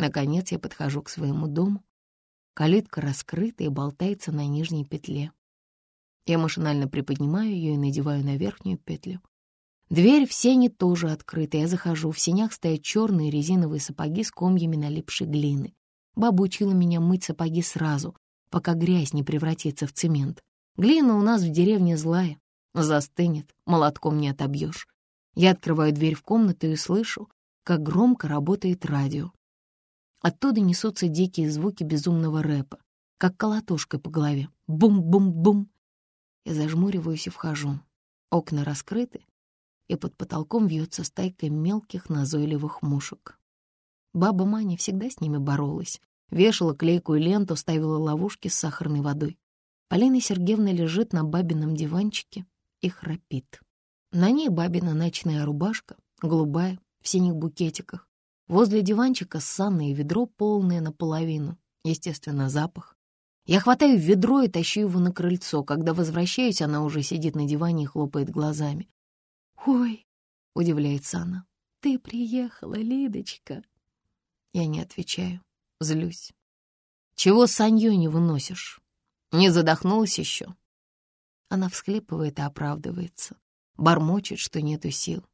Наконец я подхожу к своему дому. Калитка раскрыта и болтается на нижней петле. Я машинально приподнимаю ее и надеваю на верхнюю петлю. Дверь в сене тоже открыта. Я захожу. В сенях стоят черные резиновые сапоги с комьями налипшей глины. Баба учила меня мыть сапоги сразу, пока грязь не превратится в цемент. Глина у нас в деревне злая. Застынет, молотком не отобьешь. Я открываю дверь в комнату и слышу, как громко работает радио. Оттуда несутся дикие звуки безумного рэпа, как колотушкой по голове. Бум-бум-бум. Я зажмуриваюсь и вхожу. Окна раскрыты, и под потолком вьется стайка мелких назойливых мушек. Баба Маня всегда с ними боролась. Вешала клейкую ленту, ставила ловушки с сахарной водой. Полина Сергеевна лежит на бабином диванчике и храпит. На ней бабина ночная рубашка, голубая, в синих букетиках. Возле диванчика ссанное ведро, полное наполовину. Естественно, запах. Я хватаю ведро и тащу его на крыльцо. Когда возвращаюсь, она уже сидит на диване и хлопает глазами. «Ой!» — удивляется она. «Ты приехала, Лидочка!» Я не отвечаю, злюсь. «Чего Санью не выносишь? Не задохнулась еще?» Она всхлипывает и оправдывается. Бормочет, что нету сил.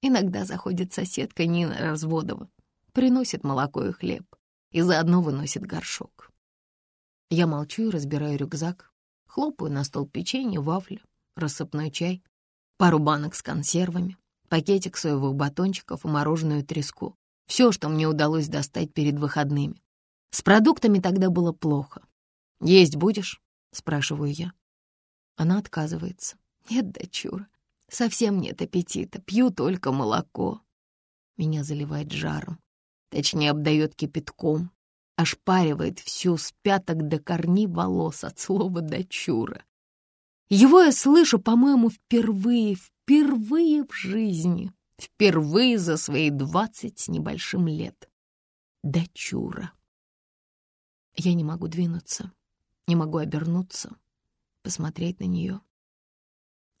Иногда заходит соседка Нина Разводова, приносит молоко и хлеб и заодно выносит горшок. Я молчу и разбираю рюкзак, хлопаю на стол печенье, вафли, рассыпной чай, пару банок с консервами, пакетик соевых батончиков и мороженую треску. Все, что мне удалось достать перед выходными. С продуктами тогда было плохо. «Есть будешь?» — спрашиваю я. Она отказывается. «Нет, дочура, совсем нет аппетита, пью только молоко». Меня заливает жаром, точнее, обдает кипятком, ошпаривает всю с пяток до корней волос от слова «дочура». Его я слышу, по-моему, впервые, впервые в жизни, впервые за свои двадцать с небольшим лет. Дочура. Я не могу двинуться, не могу обернуться, посмотреть на нее.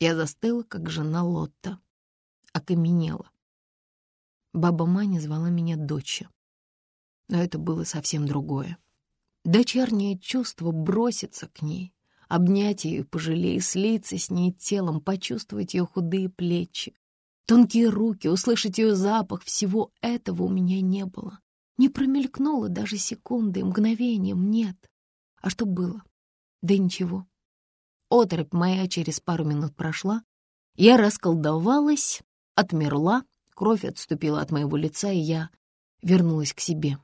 Я застыла, как жена Лотта, окаменела. Баба Маня звала меня дочь, но это было совсем другое. Дочернее чувство броситься к ней, обнять ее и пожалеть, слиться с ней телом, почувствовать ее худые плечи, тонкие руки, услышать ее запах. Всего этого у меня не было. Не промелькнуло даже секунды, мгновением, нет. А что было? Да ничего. Оторопь моя через пару минут прошла. Я расколдовалась, отмерла, кровь отступила от моего лица, и я вернулась к себе.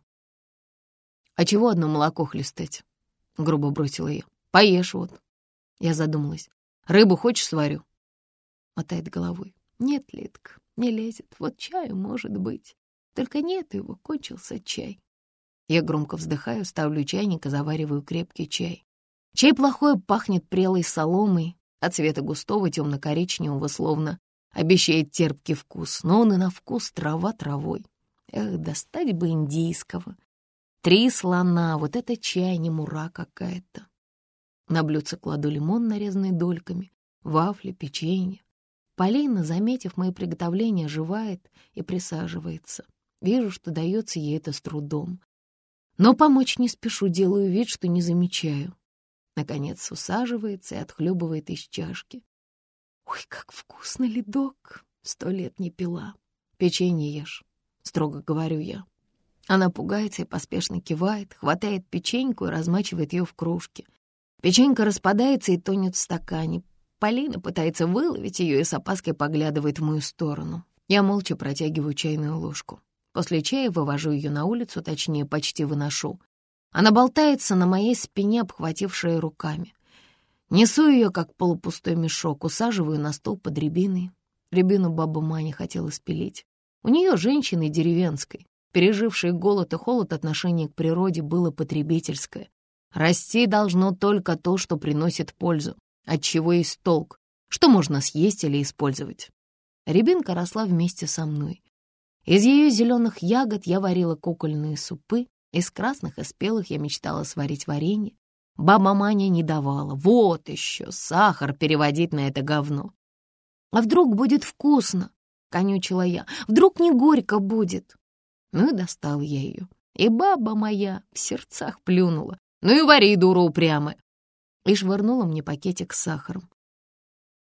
«А чего одно молоко хлестать?» — грубо бросила я. Поешь вот. Я задумалась. Рыбу хочешь сварю? Мотает головой. Нет, Литка, не лезет. Вот чаю, может быть. Только нет его, кончился чай. Я громко вздыхаю, ставлю чайник и завариваю крепкий чай. Чай плохой, пахнет прелой соломой, от цвета густого темно-коричневого, словно обещает терпкий вкус, но он и на вкус трава травой. Эх, достать бы индийского. Три слона, вот это чай, не мура какая-то. На блюдце кладу лимон, нарезанный дольками, вафли, печенье. Полина, заметив мои приготовления, оживает и присаживается. Вижу, что дается ей это с трудом. Но помочь не спешу, делаю вид, что не замечаю. Наконец усаживается и отхлебывает из чашки. «Ой, как вкусно, ледок! Сто лет не пила. Печенье ешь», — строго говорю я. Она пугается и поспешно кивает, хватает печеньку и размачивает ее в кружке. Печенька распадается и тонет в стакане. Полина пытается выловить ее и с опаской поглядывает в мою сторону. Я молча протягиваю чайную ложку. После чая вывожу ее на улицу, точнее, почти выношу. Она болтается на моей спине, обхватившая руками. Несу ее, как полупустой мешок, усаживаю на стол под рябиной. Рябину баба Маня хотела спилить. У нее, женщины деревенской, пережившей голод и холод, отношение к природе было потребительское. Расти должно только то, что приносит пользу, от чего есть толк, что можно съесть или использовать. Рябинка росла вместе со мной. Из ее зеленых ягод я варила кукольные супы, из красных и спелых я мечтала сварить варенье. Баба Маня не давала. Вот еще сахар переводить на это говно. «А вдруг будет вкусно?» — конючила я. «Вдруг не горько будет?» Ну и достал я ее. И баба моя в сердцах плюнула. Ну и вари, дура упрямая. И швырнула мне пакетик с сахаром.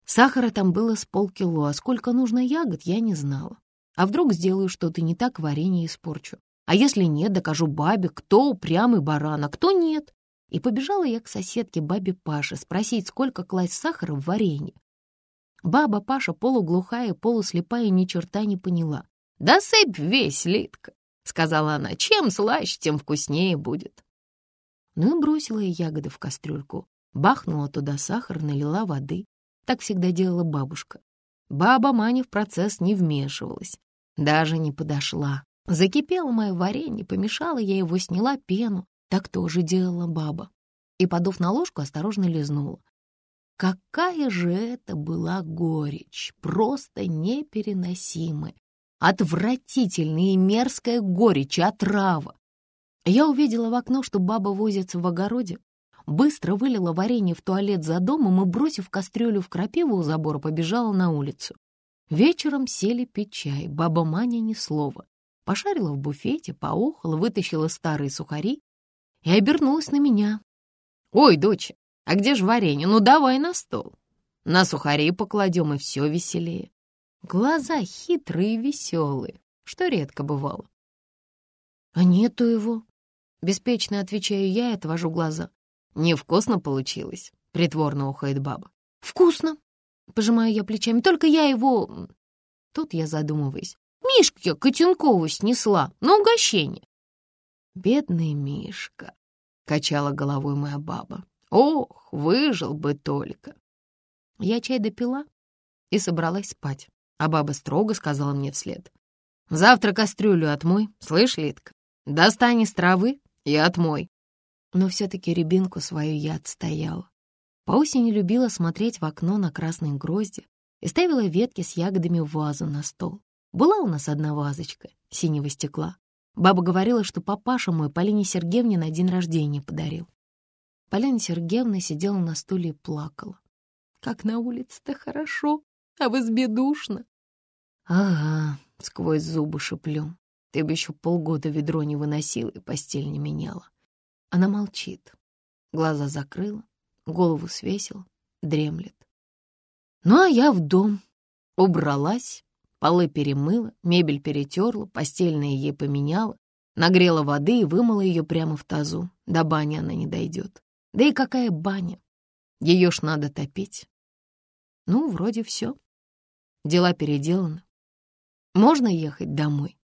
Сахара там было с полкило, а сколько нужно ягод, я не знала. А вдруг сделаю что-то не так, варенье испорчу. А если нет, докажу бабе, кто упрямый баран, а кто нет. И побежала я к соседке бабе Паше спросить, сколько класть сахара в варенье. Баба Паша, полуглухая, полуслепая, ни черта не поняла. «Да сыпь весь, Литка!» — сказала она. «Чем слаще, тем вкуснее будет». Ну и бросила я ягоды в кастрюльку, бахнула туда сахар, налила воды. Так всегда делала бабушка. Баба Маня в процесс не вмешивалась, даже не подошла. Закипело мое варенье, помешала я его, сняла пену. Так тоже делала баба. И, подув на ложку, осторожно лизнула. Какая же это была горечь, просто непереносимая, отвратительная и мерзкая горечь, отрава. Я увидела в окно, что баба возится в огороде, быстро вылила варенье в туалет за домом и, бросив кастрюлю в крапиву у забора, побежала на улицу. Вечером сели пить чай, баба Маня ни слова. Пошарила в буфете, поохала, вытащила старые сухари и обернулась на меня. «Ой, доча, а где же варенье? Ну, давай на стол. На сухари покладем, и все веселее». Глаза хитрые и веселые, что редко бывало. «А нету его», — беспечно отвечаю я и отвожу глаза. «Невкусно получилось», — притворно ухает баба. «Вкусно», — пожимаю я плечами, «только я его...» Тут я задумываюсь. «Мишку я Котенкову снесла на угощение». «Бедный Мишка», — качала головой моя баба. «Ох, выжил бы только». Я чай допила и собралась спать, а баба строго сказала мне вслед. «Завтра кастрюлю отмой, слышь, Литка? Достань из травы и отмой но все-таки рябинку свою я отстояла. По осени любила смотреть в окно на красные грозди и ставила ветки с ягодами в вазу на стол. Была у нас одна вазочка синего стекла. Баба говорила, что папаша мой Полине Сергеевне на день рождения подарил. Полина Сергеевна сидела на стуле и плакала. «Как на улице-то хорошо, а в избе душно». «Ага», — сквозь зубы шеплю. «Ты бы еще полгода ведро не выносила и постель не меняла». Она молчит. Глаза закрыла, голову свесила, дремлет. Ну, а я в дом. Убралась, полы перемыла, мебель перетерла, постельное ей поменяла, нагрела воды и вымыла ее прямо в тазу. До бани она не дойдет. Да и какая баня? Ее ж надо топить. Ну, вроде все. Дела переделаны. Можно ехать домой.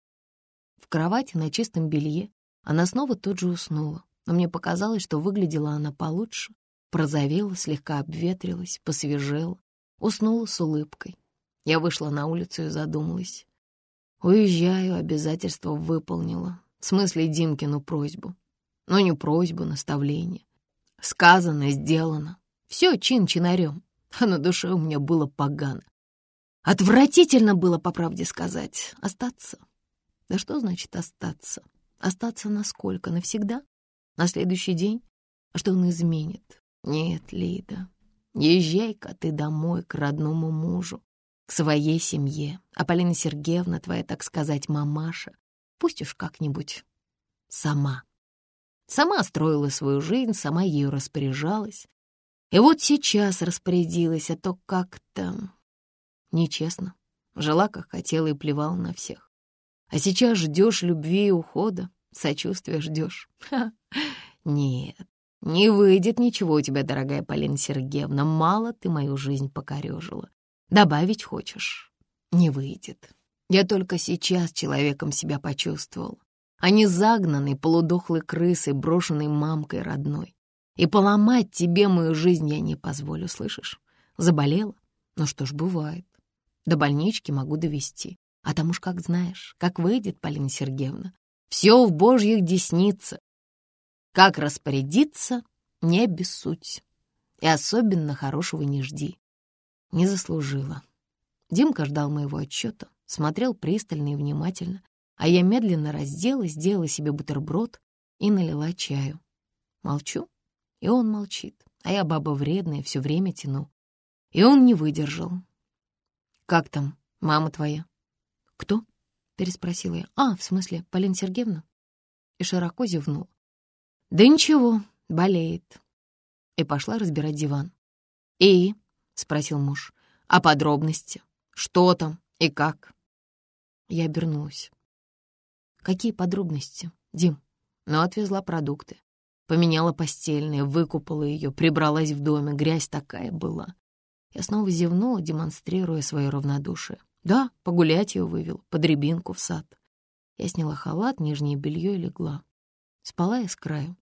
В кровати на чистом белье она снова тут же уснула но мне показалось, что выглядела она получше, прозовела, слегка обветрилась, посвежела, уснула с улыбкой. Я вышла на улицу и задумалась. Уезжаю, обязательство выполнила. В смысле Димкину просьбу. Но не просьбу, наставление. Сказано, сделано. Все чин-чинарем. А на душе у меня было погано. Отвратительно было, по правде сказать, остаться. Да что значит остаться? Остаться насколько? Навсегда? На следующий день? А что он изменит? Нет, Лида, езжай-ка ты домой к родному мужу, к своей семье. А Полина Сергеевна, твоя, так сказать, мамаша, пусть уж как-нибудь сама. Сама строила свою жизнь, сама ею распоряжалась. И вот сейчас распорядилась, а то как-то нечестно. Жила, как хотела, и плевала на всех. А сейчас ждешь любви и ухода, сочувствия ждешь. Нет, не выйдет ничего у тебя, дорогая Полина Сергеевна. Мало ты мою жизнь покорежила. Добавить хочешь? Не выйдет. Я только сейчас человеком себя почувствовал, а не загнанной полудохлой крысой, брошенной мамкой родной. И поломать тебе мою жизнь я не позволю, слышишь? Заболела? Ну что ж, бывает. До больнички могу довести. А там уж как знаешь, как выйдет, Полина Сергеевна. Все в божьих десницах. Как распорядиться, не обессудь. И особенно хорошего не жди. Не заслужила. Димка ждал моего отчета, смотрел пристально и внимательно, а я медленно разделась, сделала себе бутерброд и налила чаю. Молчу, и он молчит, а я баба вредная, все время тяну. И он не выдержал. «Как там, мама твоя?» «Кто?» переспросила я. «А, в смысле, Полина Сергеевна?» И широко зевнул. «Да ничего, болеет». И пошла разбирать диван. «И?» — спросил муж. «А подробности? Что там и как?» Я обернулась. «Какие подробности, Дим?» Ну, отвезла продукты. Поменяла постельное, выкупала ее, прибралась в доме. Грязь такая была. Я снова зевнула, демонстрируя свое равнодушие. Да, погулять ее вывел, под рябинку в сад. Я сняла халат, нижнее белье и легла. Спала я с краю.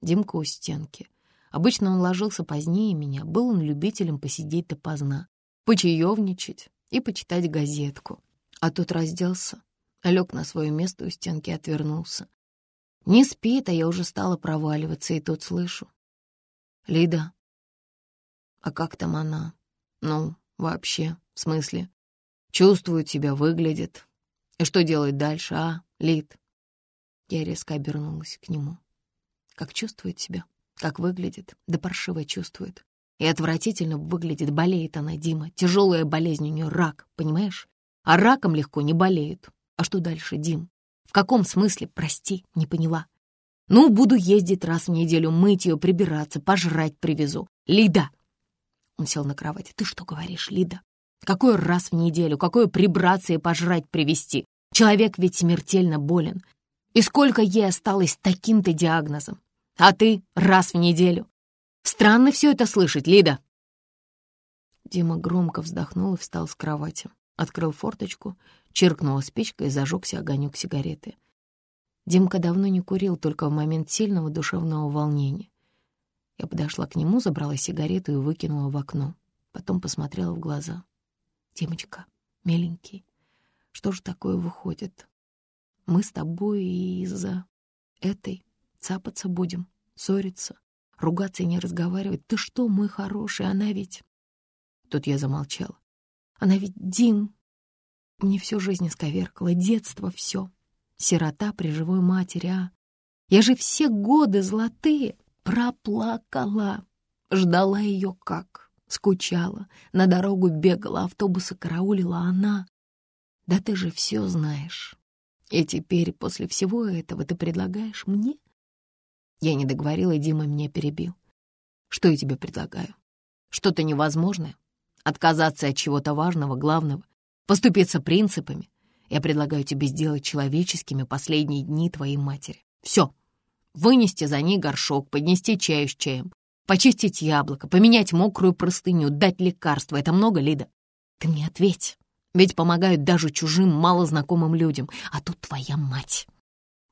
Димка у стенки. Обычно он ложился позднее меня. Был он любителем посидеть допоздна, почаевничать и почитать газетку. А тут разделся, лег на свое место у стенки и отвернулся. Не спит, а я уже стала проваливаться, и тут слышу. «Лида, а как там она? Ну, вообще, в смысле? Чувствует себя, выглядит. И что делать дальше, а, Лид?» Я резко обернулась к нему. Как чувствует себя, как выглядит, да паршиво чувствует. И отвратительно выглядит, болеет она, Дима. Тяжелая болезнь у нее рак, понимаешь? А раком легко не болеют. А что дальше, Дим? В каком смысле, прости, не поняла. Ну, буду ездить раз в неделю, мыть ее, прибираться, пожрать привезу. Лида!» Он сел на кровати. «Ты что говоришь, Лида? Какой раз в неделю? Какое прибраться и пожрать привезти? Человек ведь смертельно болен. И сколько ей осталось таким-то диагнозом? А ты раз в неделю? Странно все это слышать, Лида!» Дима громко вздохнул и встал с кровати. Открыл форточку, чиркнула спичкой и зажегся огонек сигареты. Димка давно не курил, только в момент сильного душевного волнения. Я подошла к нему, забрала сигарету и выкинула в окно. Потом посмотрела в глаза. «Димочка, миленький, что же такое выходит? Мы с тобой из-за этой цапаться будем, ссориться, ругаться и не разговаривать. Ты что, мой хороший, она ведь...» Тут я замолчала. «Она ведь, Дим, мне всю жизнь исковеркала, детство все. Сирота при живой матери, а? Я же все годы золотые проплакала. Ждала ее как, скучала, на дорогу бегала, автобусы караулила она. Да ты же все знаешь. И теперь, после всего этого, ты предлагаешь мне? Я не договорила, и Дима меня перебил. Что я тебе предлагаю? Что-то невозможное? Отказаться от чего-то важного, главного? Поступиться принципами? Я предлагаю тебе сделать человеческими последние дни твоей матери. Все. Вынести за ней горшок, поднести чаю с чаем, почистить яблоко, поменять мокрую простыню, дать лекарство. Это много, Лида? Ты мне ответь. Ведь помогают даже чужим, малознакомым людям. А тут твоя мать.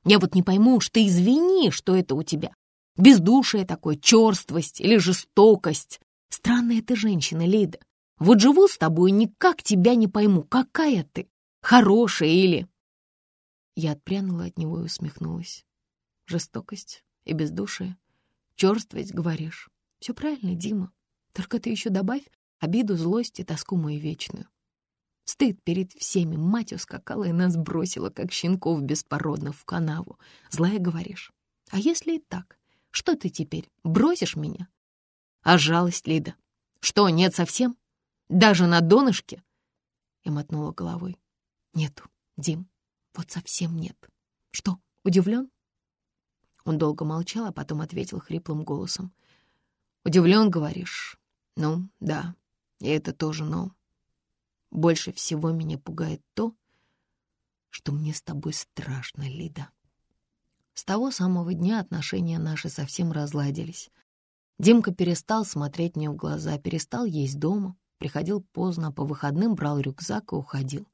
Я вот не пойму ты извини, что это у тебя. Бездушие такое, черствость или жестокость. Странная ты женщина, Лида. Вот живу с тобой, никак тебя не пойму. Какая ты? Хорошая или...» Я отпрянула от него и усмехнулась. Жестокость и бездушие. Черствость, говоришь. Все правильно, Дима. Только ты еще добавь обиду, злость и тоску мою вечную. Стыд перед всеми. Мать ускакала и нас бросила, как щенков беспородных, в канаву. Злая, говоришь. А если и так, что ты теперь, бросишь меня? А жалость, Лида? Что, нет совсем? Даже на донышке?» Я мотнула головой. Нету, Дим, вот совсем нет. Что, удивлен? Он долго молчал, а потом ответил хриплым голосом. Удивлен, говоришь? Ну, да, и это тоже но. Больше всего меня пугает то, что мне с тобой страшно, Лида. С того самого дня отношения наши совсем разладились. Димка перестал смотреть мне в глаза, перестал есть дома, приходил поздно, по выходным брал рюкзак и уходил.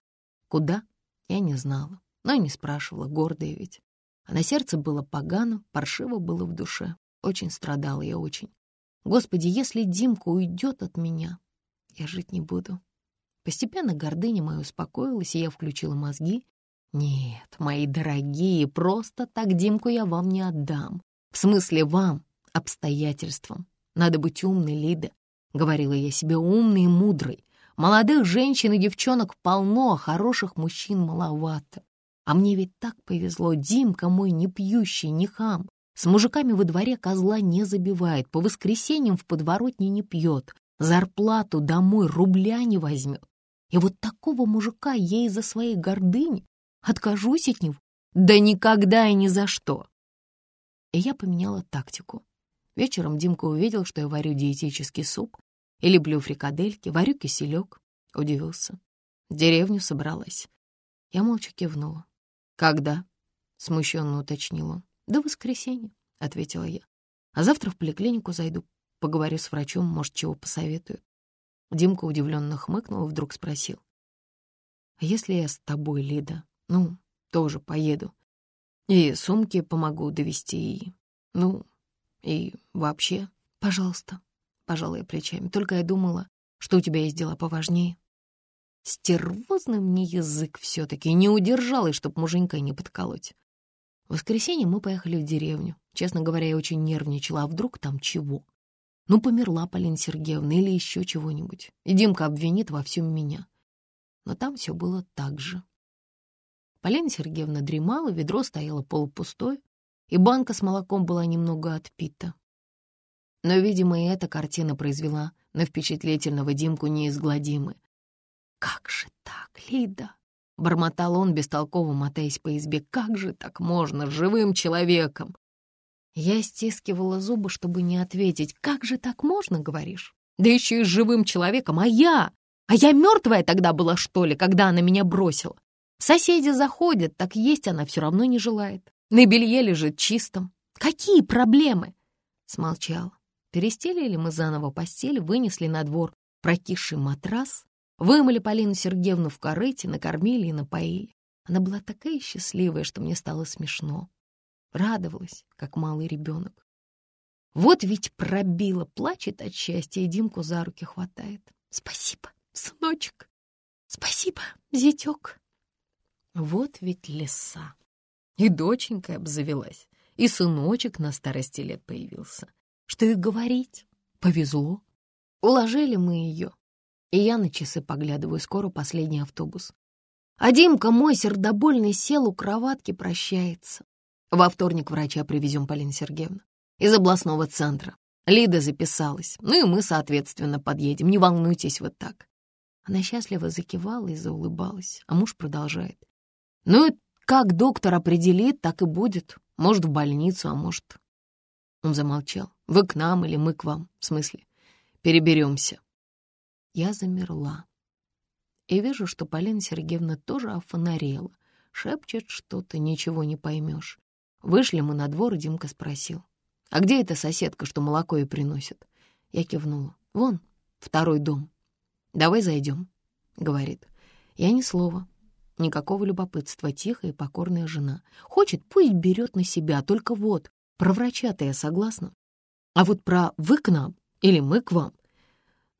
Куда? Я не знала, но и не спрашивала, гордая ведь. А на сердце было погано, паршиво было в душе. Очень страдала я, очень. Господи, если Димка уйдет от меня, я жить не буду. Постепенно гордыня моя успокоилась, и я включила мозги. Нет, мои дорогие, просто так Димку я вам не отдам. В смысле вам, обстоятельствам. Надо быть умной, Лида. Говорила я себе умной и мудрой. Молодых женщин и девчонок полно, а хороших мужчин маловато. А мне ведь так повезло, Димка мой не пьющий, не хам. С мужиками во дворе козла не забивает, по воскресеньям в подворотне не пьет, зарплату домой рубля не возьмет. И вот такого мужика я из-за своей гордыни Откажусь от него? Да никогда и ни за что. И я поменяла тактику. Вечером Димка увидел, что я варю диетический суп и люблю фрикадельки, варю киселек. Удивился. В деревню собралась. Я молча кивнула. «Когда?» — смущенно уточнил он. «До воскресенья», — ответила я. «А завтра в поликлинику зайду, поговорю с врачом, может, чего посоветуют». Димка удивленно хмыкнул и вдруг спросил. «А если я с тобой, Лида? Ну, тоже поеду. И сумки помогу довести, и... Ну, и вообще, пожалуйста». Пожалуй, плечами. Только я думала, что у тебя есть дела поважнее. Стервозный мне язык все-таки не удержалась, чтоб муженька не подколоть. В воскресенье мы поехали в деревню. Честно говоря, я очень нервничала, а вдруг там чего? Ну, померла Полина Сергеевна или еще чего-нибудь. И Димка обвинит во всем меня. Но там все было так же. Полина Сергеевна дремала, ведро стояло полупустое, и банка с молоком была немного отпита. Но, видимо, и эта картина произвела на впечатлительного Димку неизгладимый. «Как же так, Лида?» — бормотал он, бестолково мотаясь по избе. «Как же так можно с живым человеком?» Я стискивала зубы, чтобы не ответить. «Как же так можно, говоришь? Да еще и живым человеком, а я? А я мертвая тогда была, что ли, когда она меня бросила? Соседи заходят, так есть она все равно не желает. На белье лежит чистым. Какие проблемы?» Смолчала. Перестелили мы заново постель, вынесли на двор прокисший матрас, вымыли Полину Сергеевну в корыте, накормили и напоили. Она была такая счастливая, что мне стало смешно. Радовалась, как малый ребенок. Вот ведь пробила, плачет от счастья, и Димку за руки хватает. Спасибо, сыночек. Спасибо, зятек. Вот ведь леса. И доченька обзавелась, и сыночек на старости лет появился. Что и говорить, повезло. Уложили мы ее, и я на часы поглядываю, скоро последний автобус. А Димка мой сердобольный сел у кроватки, прощается. Во вторник врача привезем, Полина Сергеевна, из областного центра. Лида записалась, ну и мы, соответственно, подъедем, не волнуйтесь вот так. Она счастливо закивала и заулыбалась, а муж продолжает. Ну и как доктор определит, так и будет. Может, в больницу, а может... Он замолчал. Вы к нам или мы к вам? В смысле? Переберемся. Я замерла. И вижу, что Полина Сергеевна тоже офонарела. Шепчет что-то, ничего не поймешь. Вышли мы на двор, и Димка спросил. «А где эта соседка, что молоко ей приносит?» Я кивнула. «Вон, второй дом. Давай зайдем», — говорит. Я ни слова. Никакого любопытства, тихая и покорная жена. Хочет, пусть берет на себя, только вот, про врача-то я согласна. А вот про «вы к нам» или «мы к вам»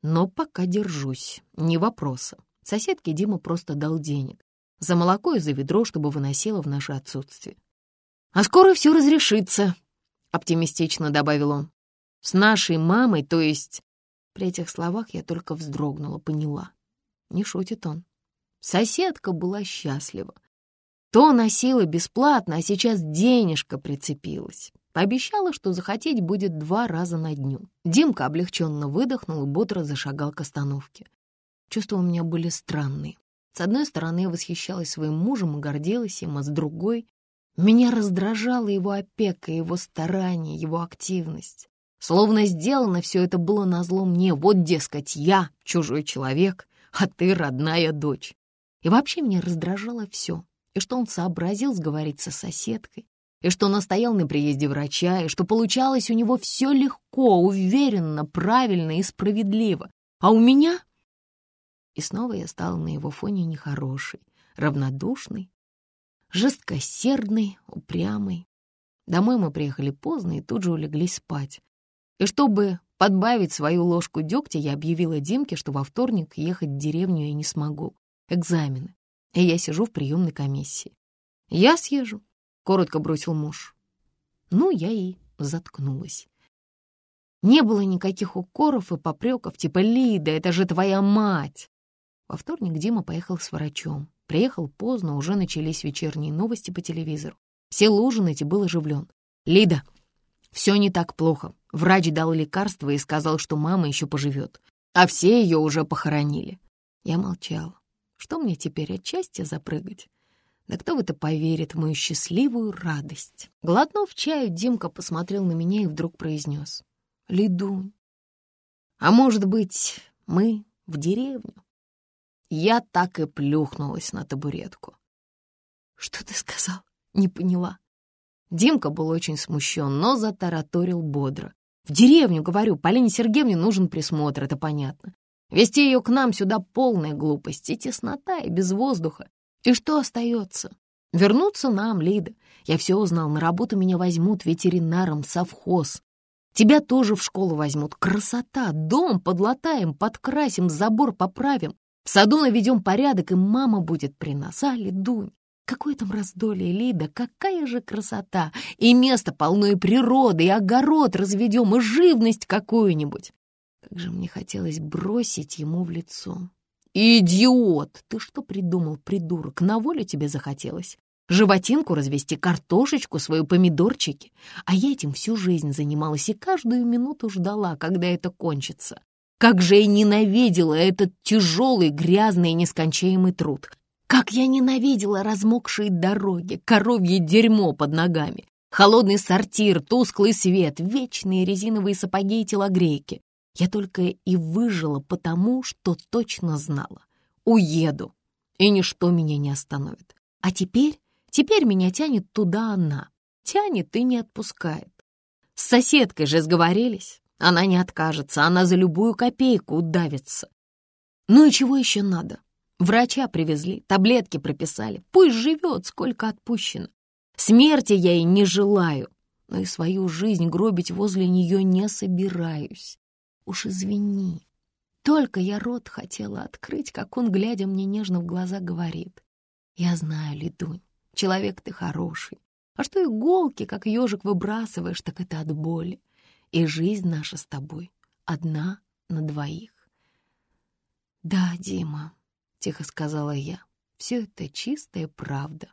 Но пока держусь, не вопроса. Соседке Дима просто дал денег. За молоко и за ведро, чтобы выносила в наше отсутствие. «А скоро все разрешится», — оптимистично добавил он. «С нашей мамой, то есть...» При этих словах я только вздрогнула, поняла. Не шутит он. Соседка была счастлива. То носила бесплатно, а сейчас денежка прицепилась. Пообещала, что захотеть будет два раза на дню. Димка облегченно выдохнул и бодро зашагал к остановке. Чувства у меня были странные. С одной стороны, я восхищалась своим мужем и гордилась им, а с другой — меня раздражала его опека, его старание, его активность. Словно сделано все это было назло мне. Вот, дескать, я чужой человек, а ты родная дочь. И вообще меня раздражало все. И что он сообразил сговориться с соседкой, и что настоял на приезде врача, и что получалось у него все легко, уверенно, правильно и справедливо. А у меня... И снова я стала на его фоне нехорошей, равнодушной, жесткосердной, упрямой. Домой мы приехали поздно и тут же улеглись спать. И чтобы подбавить свою ложку дегтя, я объявила Димке, что во вторник ехать в деревню я не смогу. Экзамены. И я сижу в приемной комиссии. Я съезжу, коротко бросил муж. Ну, я и заткнулась. Не было никаких укоров и попреков, типа «Лида, это же твоя мать!» Во вторник Дима поехал с врачом. Приехал поздно, уже начались вечерние новости по телевизору. Сел ужинать и был оживлен. «Лида, все не так плохо. Врач дал лекарство и сказал, что мама еще поживет. А все ее уже похоронили». Я молчала. Что мне теперь от счастья запрыгать? Да кто в это поверит, в мою счастливую радость? Глотнув чаю, Димка посмотрел на меня и вдруг произнес. «Лидунь, а может быть, мы в деревню?» Я так и плюхнулась на табуретку. «Что ты сказал?» Не поняла. Димка был очень смущен, но затараторил бодро. «В деревню, говорю, Полине Сергеевне нужен присмотр, это понятно. Вести ее к нам сюда полная глупость, и теснота, и без воздуха. И что остается? Вернуться нам, Лида. Я все узнал, на работу меня возьмут ветеринаром, совхоз. Тебя тоже в школу возьмут. Красота, дом подлатаем, подкрасим, забор поправим. В саду наведем порядок, и мама будет при нас. А, Лидунь, какое там раздолье, Лида, какая же красота! И место полно и природы, и огород разведем, и живность какую-нибудь. Как же мне хотелось бросить ему в лицо. «Идиот! Ты что придумал, придурок? На волю тебе захотелось? Животинку развести, картошечку, свою помидорчики? А я этим всю жизнь занималась и каждую минуту ждала, когда это кончится. Как же я ненавидела этот тяжелый, грязный и нескончаемый труд. Как я ненавидела размокшие дороги, коровье дерьмо под ногами, холодный сортир, тусклый свет, вечные резиновые сапоги и телогрейки. Я только и выжила потому, что точно знала. Уеду, и ничто меня не остановит. А теперь, теперь меня тянет туда она. Тянет и не отпускает. С соседкой же сговорились. Она не откажется, она за любую копейку удавится. Ну и чего еще надо? Врача привезли, таблетки прописали. Пусть живет, сколько отпущено. Смерти я ей не желаю, но и свою жизнь гробить возле нее не собираюсь. Уж извини. Только я рот хотела открыть, как он, глядя мне нежно в глаза, говорит. Я знаю, Лидунь, человек ты хороший. А что иголки, как ежик, выбрасываешь, так это от боли. И жизнь наша с тобой одна на двоих. Да, Дима, — тихо сказала я, — все это чистая правда.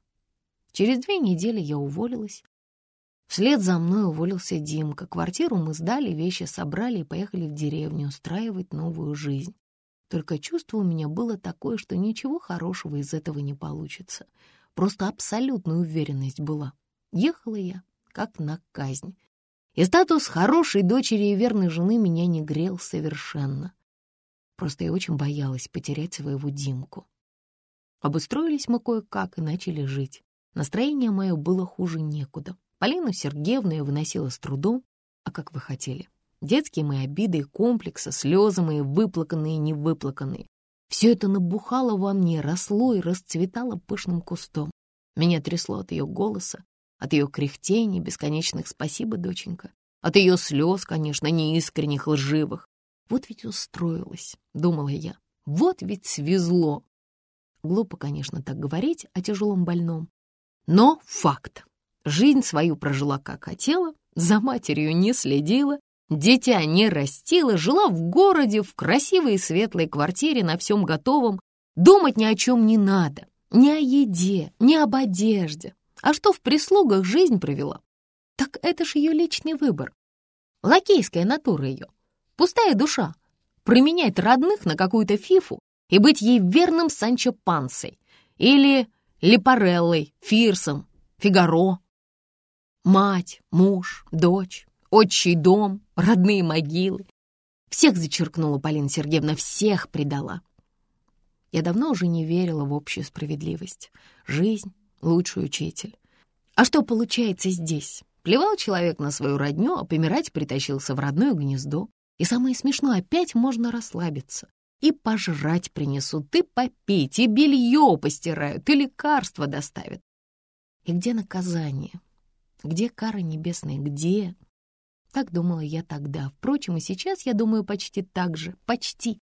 Через две недели я уволилась, Вслед за мной уволился Димка. Квартиру мы сдали, вещи собрали и поехали в деревню устраивать новую жизнь. Только чувство у меня было такое, что ничего хорошего из этого не получится. Просто абсолютная уверенность была. Ехала я, как на казнь. И статус хорошей дочери и верной жены меня не грел совершенно. Просто я очень боялась потерять своего Димку. Обустроились мы кое-как и начали жить. Настроение мое было хуже некуда. Полину Сергеевну я выносила с трудом, а как вы хотели. Детские мои обиды и комплексы, слезы мои выплаканные и невыплаканные. Все это набухало во мне, росло и расцветало пышным кустом. Меня трясло от ее голоса, от ее кряхтений, бесконечных «спасибо, доченька», от ее слез, конечно, неискренних, лживых. Вот ведь устроилась, думала я, вот ведь свезло. Глупо, конечно, так говорить о тяжелом больном, но факт. Жизнь свою прожила как хотела, за матерью не следила, дитя не растила, жила в городе, в красивой и светлой квартире на всем готовом. Думать ни о чем не надо, ни о еде, ни об одежде. А что в прислугах жизнь провела? Так это ж ее личный выбор. Лакейская натура ее, пустая душа. Променять родных на какую-то фифу и быть ей верным Санчо Пансой или Лепареллой, Фирсом, Фигаро. Мать, муж, дочь, отчий дом, родные могилы. Всех зачеркнула Полина Сергеевна, всех предала. Я давно уже не верила в общую справедливость. Жизнь — лучший учитель. А что получается здесь? Плевал человек на свою родню, а помирать притащился в родное гнездо. И самое смешное, опять можно расслабиться. И пожрать принесут, и попить, и белье постирают, и лекарства доставят. И где наказание? Где кара небесная? Где? Так думала я тогда. Впрочем, и сейчас я думаю почти так же. Почти.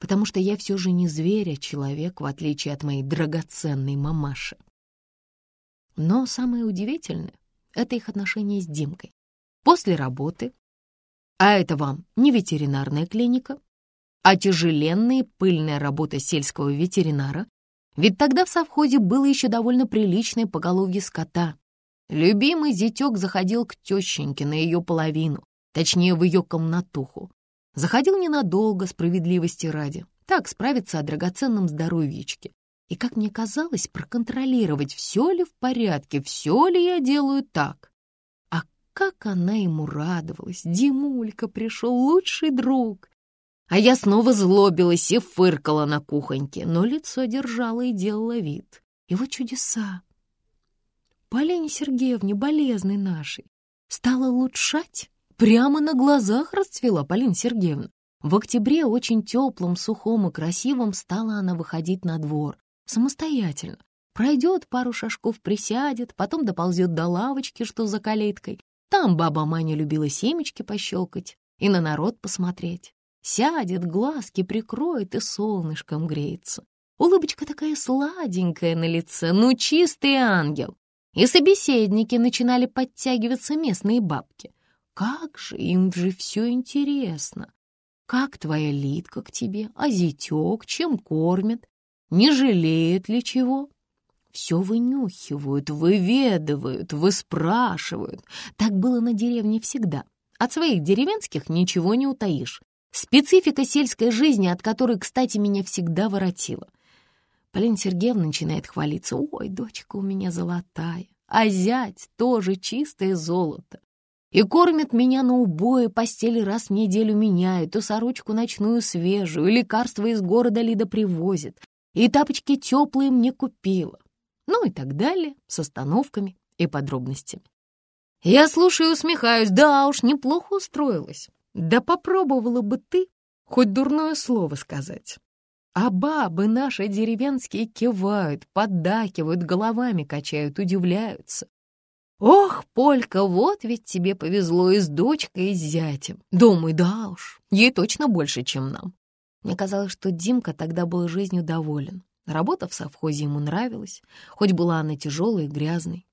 Потому что я все же не зверь, а человек, в отличие от моей драгоценной мамаши. Но самое удивительное — это их отношения с Димкой. После работы, а это вам не ветеринарная клиника, а тяжеленная пыльная работа сельского ветеринара, ведь тогда в совхозе было еще довольно приличное поголовье скота, Любимый зятек заходил к тещеньке на ее половину, точнее, в ее комнатуху. Заходил ненадолго, справедливости ради, так справиться о драгоценном здоровьечке. И, как мне казалось, проконтролировать, все ли в порядке, все ли я делаю так. А как она ему радовалась! Димулька пришел лучший друг! А я снова злобилась и фыркала на кухоньке, но лицо держала и делала вид. Его чудеса. Полине Сергеевне, болезной нашей, стала улучшать. Прямо на глазах расцвела Полина Сергеевна. В октябре очень теплым, сухом и красивым стала она выходить на двор, самостоятельно. Пройдет пару шажков, присядет, потом доползет до лавочки, что за калиткой. Там баба Маня любила семечки пощелкать и на народ посмотреть. Сядет, глазки прикроет и солнышком греется. Улыбочка такая сладенькая на лице, ну чистый ангел. И собеседники начинали подтягиваться местные бабки. Как же им же все интересно. Как твоя Литка к тебе, а зятек, чем кормит, не жалеет ли чего? Все вынюхивают, выведывают, выспрашивают. Так было на деревне всегда. От своих деревенских ничего не утаишь. Специфика сельской жизни, от которой, кстати, меня всегда воротила. Полина Сергеевна начинает хвалиться. «Ой, дочка у меня золотая, а зять тоже чистое золото. И кормит меня на убое, постели раз в неделю меняет, и сорочку ночную свежую, лекарства из города Лида привозит, и тапочки теплые мне купила». Ну и так далее, с остановками и подробностями. Я слушаю и усмехаюсь. Да уж, неплохо устроилась. Да попробовала бы ты хоть дурное слово сказать. А бабы наши деревенские кивают, поддакивают, головами качают, удивляются. Ох, Полька, вот ведь тебе повезло и с дочкой, и с зятем. Думаю, да уж, ей точно больше, чем нам. Мне казалось, что Димка тогда был жизнью доволен. Работа в совхозе ему нравилась, хоть была она тяжелой и грязной.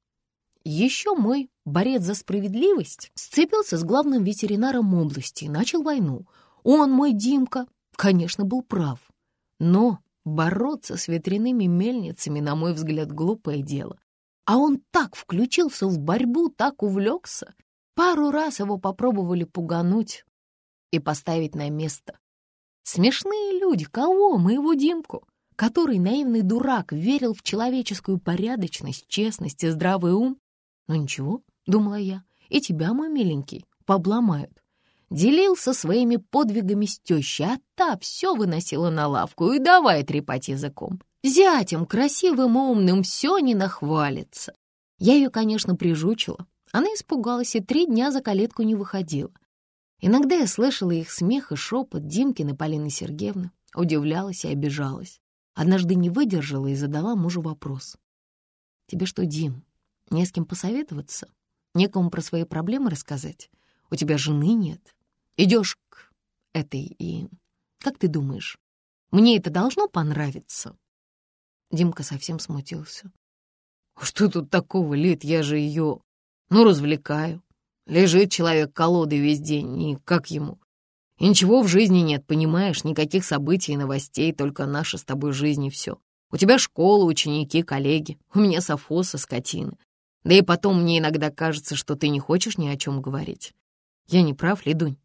Еще мой борец за справедливость сцепился с главным ветеринаром области и начал войну. Он, мой Димка, конечно, был прав. Но бороться с ветряными мельницами, на мой взгляд, глупое дело. А он так включился в борьбу, так увлекся. Пару раз его попробовали пугануть и поставить на место. Смешные люди, кого? Моего Димку, который, наивный дурак, верил в человеческую порядочность, честность и здравый ум, ну ничего, думала я, и тебя, мой миленький, побломают. Делился своими подвигами с тещей, а та все выносила на лавку и давай трепать языком. Зятем красивым и умным все не нахвалится. Я ее, конечно, прижучила. Она испугалась и три дня за калитку не выходила. Иногда я слышала их смех и шепот Димкины Полины Сергеевны, удивлялась и обижалась. Однажды не выдержала и задала мужу вопрос. «Тебе что, Дим, не с кем посоветоваться? Некому про свои проблемы рассказать? У тебя жены нет? Идешь к этой и... Как ты думаешь, мне это должно понравиться?» Димка совсем смутился. «Что тут такого, Лид? Я же ее, ну, развлекаю. Лежит человек колодой весь день, и как ему? И ничего в жизни нет, понимаешь, никаких событий и новостей, только наша с тобой жизнь и все. У тебя школа, ученики, коллеги, у меня софоса, скотины. Да и потом мне иногда кажется, что ты не хочешь ни о чем говорить. Я не прав, Лидунь?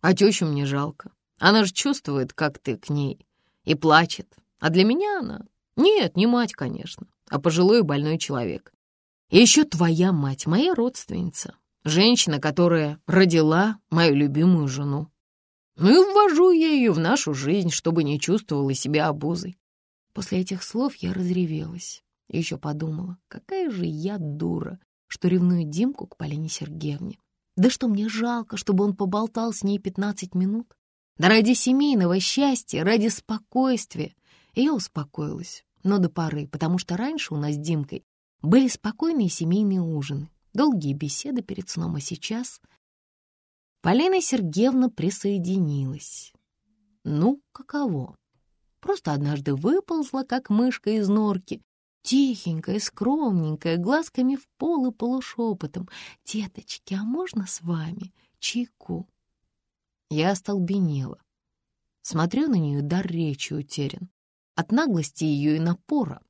А тещу мне жалко. Она же чувствует, как ты к ней, и плачет. А для меня она... Нет, не мать, конечно, а пожилой и больной человек. И еще твоя мать, моя родственница, женщина, которая родила мою любимую жену. Ну и ввожу я ее в нашу жизнь, чтобы не чувствовала себя обузой. После этих слов я разревелась. И еще подумала, какая же я дура, что ревную Димку к Полине Сергеевне. Да что мне жалко, чтобы он поболтал с ней пятнадцать минут. Да ради семейного счастья, ради спокойствия. И я успокоилась, но до поры, потому что раньше у нас с Димкой были спокойные семейные ужины, долгие беседы перед сном, а сейчас... Полина Сергеевна присоединилась. Ну, каково? Просто однажды выползла, как мышка из норки, тихенькая, скромненькая, глазками в пол и полушепотом. «Деточки, а можно с вами чайку?» Я остолбенела. Смотрю на нее, дар речи утерян. От наглости ее и напора.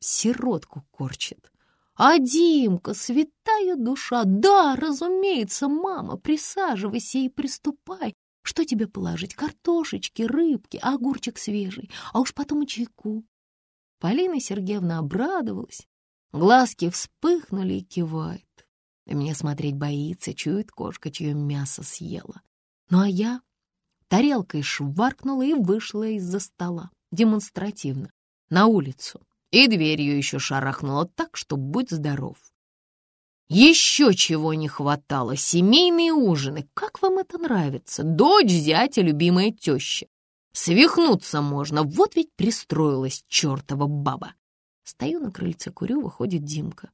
Сиротку корчит. А Димка, святая душа, да, разумеется, мама, присаживайся и приступай. Что тебе положить? Картошечки, рыбки, огурчик свежий, а уж потом и чайку. Полина Сергеевна обрадовалась. Глазки вспыхнули и кивает. На меня смотреть боится, чует кошка, чье мясо съела. Ну а я тарелкой шваркнула и вышла из-за стола, демонстративно, на улицу. И дверью еще шарахнула так, что будь здоров. Еще чего не хватало, семейные ужины. Как вам это нравится? Дочь, зятя, любимая теща. Свихнуться можно, вот ведь пристроилась чертова баба. Стою на крыльце, курю, выходит Димка.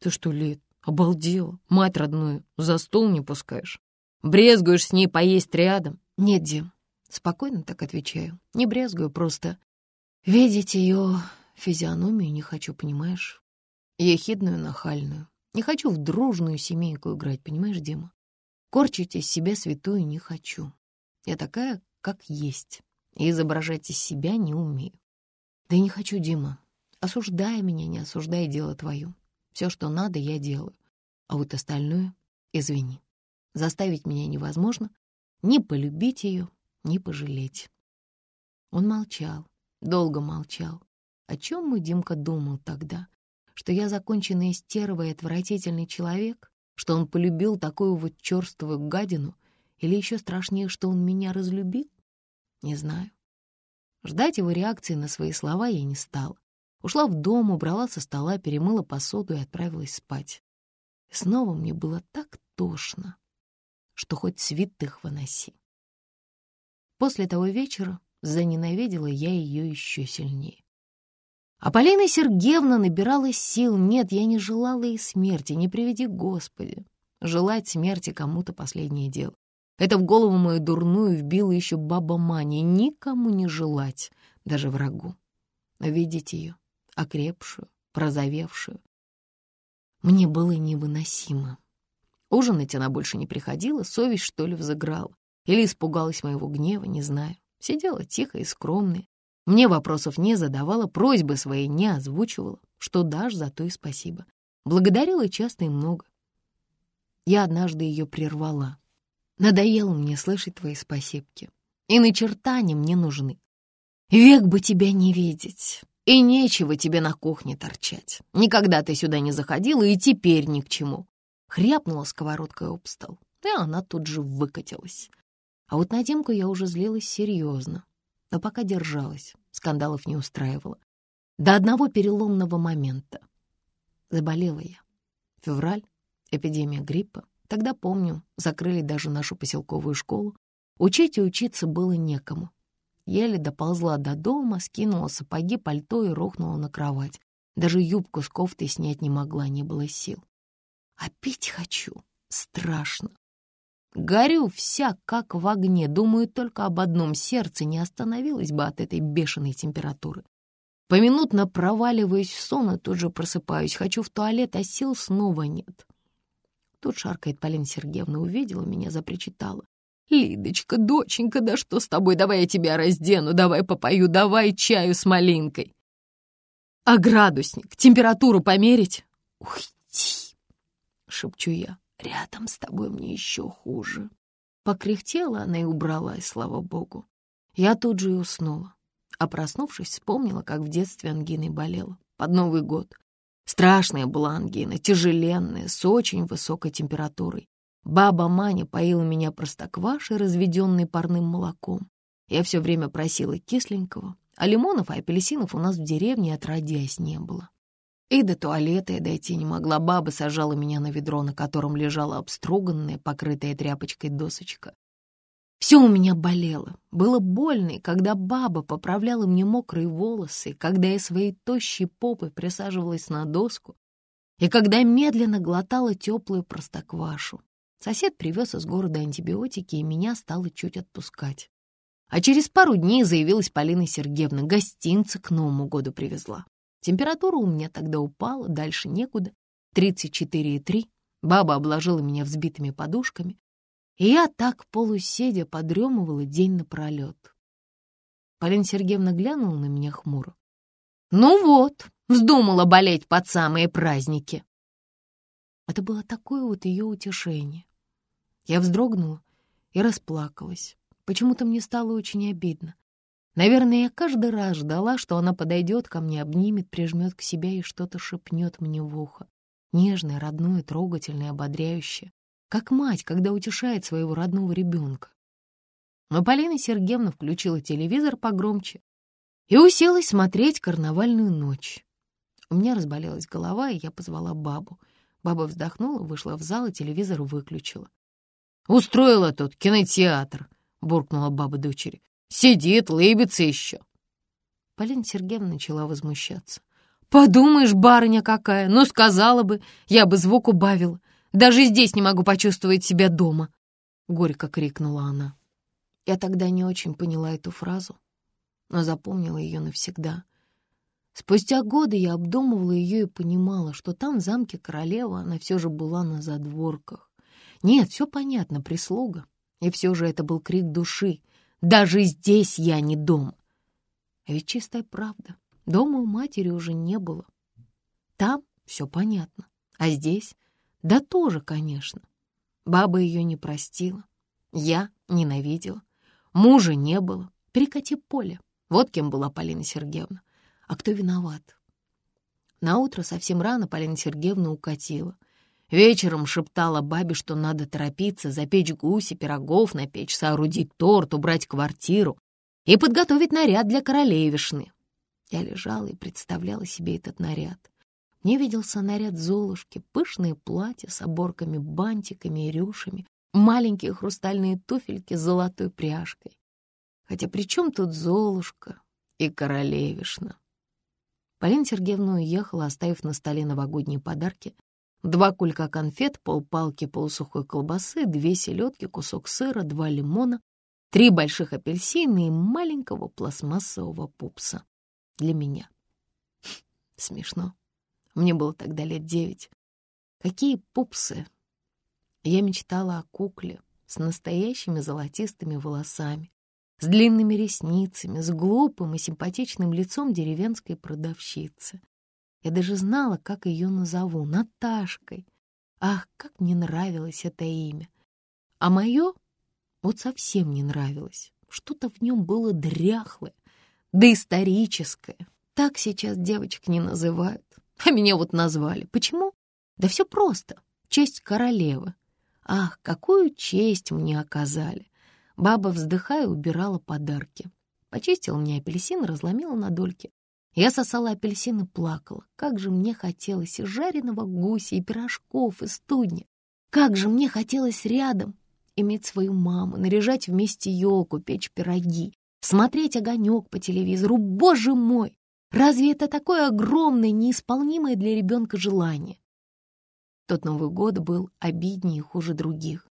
Ты что, Лид, обалдела? Мать родную за стол не пускаешь? Брезгуешь с ней поесть рядом? Нет, Дим, спокойно так отвечаю. Не брезгую, просто видеть ее физиономию не хочу, понимаешь? Ехидную, нахальную. Не хочу в дружную семейку играть, понимаешь, Дима? Корчить из себя святую не хочу. Я такая, как есть, и изображать из себя не умею. Да и не хочу, Дима. Осуждай меня, не осуждай дело твое. Все, что надо, я делаю. А вот остальное — извини. Заставить меня невозможно, ни полюбить ее, ни пожалеть. Он молчал, долго молчал. О чем мой Димка думал тогда? что я законченная стерва и отвратительный человек, что он полюбил такую вот черствую гадину, или еще страшнее, что он меня разлюбил? Не знаю. Ждать его реакции на свои слова я не стала. Ушла в дом, убрала со стола, перемыла посуду и отправилась спать. И снова мне было так тошно, что хоть святых выноси. После того вечера заненавидела я ее еще сильнее. А Полина Сергеевна набирала сил. Нет, я не желала ей смерти, не приведи Господи. Желать смерти кому-то последнее дело. Это в голову мою дурную вбила еще баба Маня. Никому не желать, даже врагу. Видеть ее, окрепшую, прозовевшую. Мне было невыносимо. Ужинать она больше не приходила, совесть, что ли, взыграла. Или испугалась моего гнева, не знаю. Сидела тихо и скромная, мне вопросов не задавала, просьбы свои не озвучивала. Что дашь, за то и спасибо. Благодарила часто и много. Я однажды ее прервала. Надоело мне слышать твои спасибки. И начертания мне нужны. Век бы тебя не видеть. И нечего тебе на кухне торчать. Никогда ты сюда не заходила, и теперь ни к чему. Хряпнула сковородкой об стол, и она тут же выкатилась. А вот на Димку я уже злилась серьезно но пока держалась, скандалов не устраивала. До одного переломного момента. Заболела я. Февраль, эпидемия гриппа. Тогда, помню, закрыли даже нашу поселковую школу. Учить и учиться было некому. Еле доползла до дома, скинула сапоги, пальто и рухнула на кровать. Даже юбку с кофтой снять не могла, не было сил. А пить хочу. Страшно. Горю вся, как в огне, думаю только об одном сердце не остановилось бы от этой бешеной температуры. Поминутно проваливаюсь в сон и тут же просыпаюсь. Хочу в туалет, а сил снова нет. Тут шаркает Полина Сергеевна, увидела меня, запричитала. «Лидочка, доченька, да что с тобой? Давай я тебя раздену, давай попою, давай чаю с малинкой». «А градусник? Температуру померить?» «Уйди!» — шепчу я. Рядом с тобой мне еще хуже. Покряхтела она и убралась, слава богу. Я тут же и уснула. А проснувшись, вспомнила, как в детстве ангиной болела. Под Новый год. Страшная была ангина, тяжеленная, с очень высокой температурой. Баба Маня поила меня простоквашей, разведенной парным молоком. Я все время просила кисленького, а лимонов и апельсинов у нас в деревне отродясь не было. И до туалета я дойти не могла. Баба сажала меня на ведро, на котором лежала обструганная, покрытая тряпочкой досочка. Все у меня болело. Было больно, и когда баба поправляла мне мокрые волосы, когда я своей тощей попой присаживалась на доску, и когда медленно глотала теплую простоквашу. Сосед привез из города антибиотики, и меня стало чуть отпускать. А через пару дней заявилась Полина Сергеевна, гостинцы к Новому году привезла. Температура у меня тогда упала, дальше некуда. 34,3. Баба обложила меня взбитыми подушками. И я так полусидя подремывала день напролет. Полина Сергеевна глянула на меня хмуро. «Ну вот, вздумала болеть под самые праздники!» Это было такое вот ее утешение. Я вздрогнула и расплакалась. Почему-то мне стало очень обидно. Наверное, я каждый раз ждала, что она подойдет ко мне, обнимет, прижмет к себе и что-то шепнет мне в ухо. Нежное, родное, трогательное, ободряющее. Как мать, когда утешает своего родного ребенка. Но Полина Сергеевна включила телевизор погромче и уселась смотреть карнавальную ночь. У меня разболелась голова, и я позвала бабу. Баба вздохнула, вышла в зал и телевизор выключила. «Устроила тут кинотеатр», — буркнула баба дочери. «Сидит, лыбится еще». Полина Сергеевна начала возмущаться. «Подумаешь, барыня какая! Ну, сказала бы, я бы звук убавила. Даже здесь не могу почувствовать себя дома!» Горько крикнула она. Я тогда не очень поняла эту фразу, но запомнила ее навсегда. Спустя годы я обдумывала ее и понимала, что там, в замке королевы, она все же была на задворках. Нет, все понятно, прислуга. И все же это был крик души. Даже здесь я не дома. А ведь чистая правда. Дома у матери уже не было. Там все понятно. А здесь? Да тоже, конечно. Баба ее не простила. Я ненавидела. Мужа не было. Перекати поле. Вот кем была Полина Сергеевна. А кто виноват? На утро совсем рано Полина Сергеевна укатила. Вечером шептала бабе, что надо торопиться, запечь гуси, пирогов напечь, соорудить торт, убрать квартиру и подготовить наряд для королевишны. Я лежала и представляла себе этот наряд. Мне виделся наряд Золушки, пышные платья с оборками, бантиками и рюшами, маленькие хрустальные туфельки с золотой пряжкой. Хотя при чем тут Золушка и королевишна? Полина Сергеевна уехала, оставив на столе новогодние подарки. Два кулька конфет, полпалки полусухой колбасы, две селедки, кусок сыра, два лимона, три больших апельсина и маленького пластмассового пупса. Для меня. Смешно. Мне было тогда лет девять. Какие пупсы! Я мечтала о кукле с настоящими золотистыми волосами, с длинными ресницами, с глупым и симпатичным лицом деревенской продавщицы. Я даже знала, как ее назову — Наташкой. Ах, как мне нравилось это имя! А мое вот совсем не нравилось. Что-то в нем было дряхлое, да историческое. Так сейчас девочек не называют. А меня вот назвали. Почему? Да все просто. Честь королевы. Ах, какую честь мне оказали! Баба, вздыхая, убирала подарки. Почистила мне апельсин, разломила на дольки. Я сосала апельсин и плакала. Как же мне хотелось и жареного гуся, и пирожков, и студня. Как же мне хотелось рядом иметь свою маму, наряжать вместе елку, печь пироги, смотреть огонек по телевизору. Боже мой! Разве это такое огромное, неисполнимое для ребенка желание? Тот Новый год был обиднее и хуже других.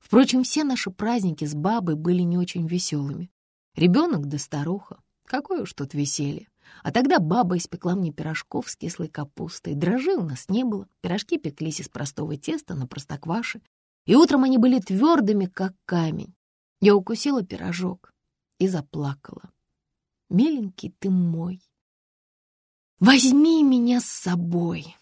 Впрочем, все наши праздники с бабой были не очень веселыми. Ребенок да старуха. Какое уж тут веселье. А тогда баба испекла мне пирожков с кислой капустой. Дрожжей у нас не было. Пирожки пеклись из простого теста на простокваше. И утром они были твердыми, как камень. Я укусила пирожок и заплакала. «Миленький ты мой, возьми меня с собой!»